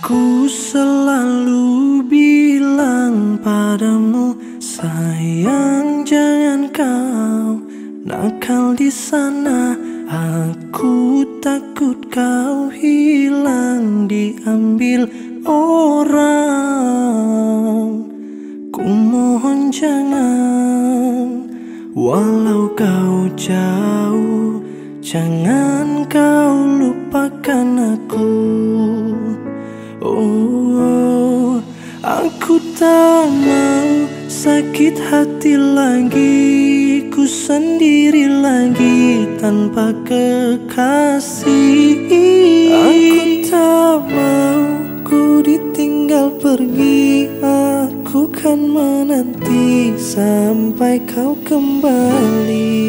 Aku selalu bilang padamu Sayang jangan kau nakal di sana. Aku takut kau hilang diambil orang. Ku mohon jangan Walau kau jauh Jangan kau lupakan sakit hati lagi Ku sendiri lagi tanpa kekasih. Aku tak mau ku ditinggal pergi. Aku kan menanti sampai kau kembali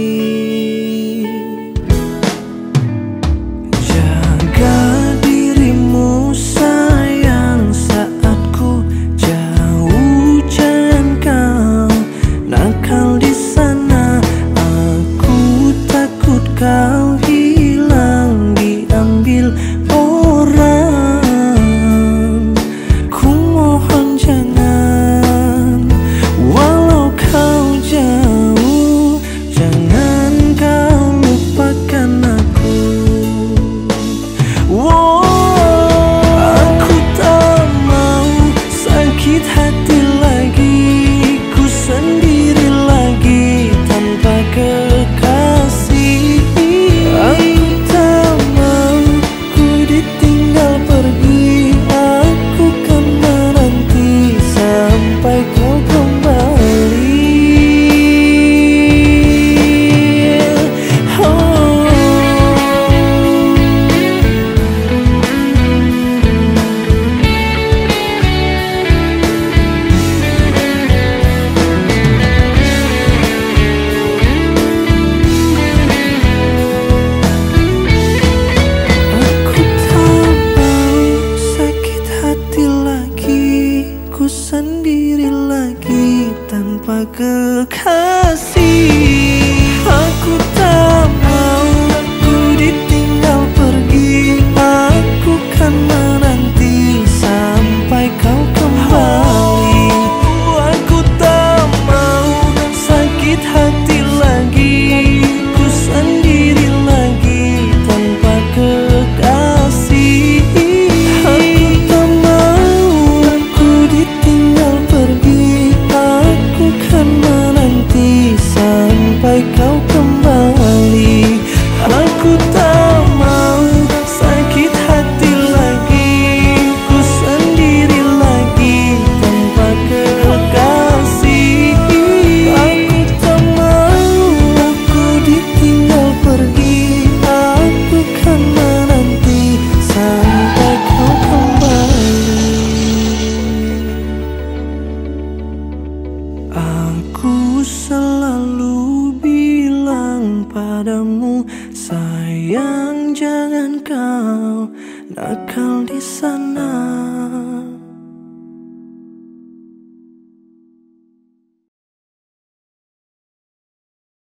tanpa kekasih. Aku tak padamu Sayang jangan kau nakal di sana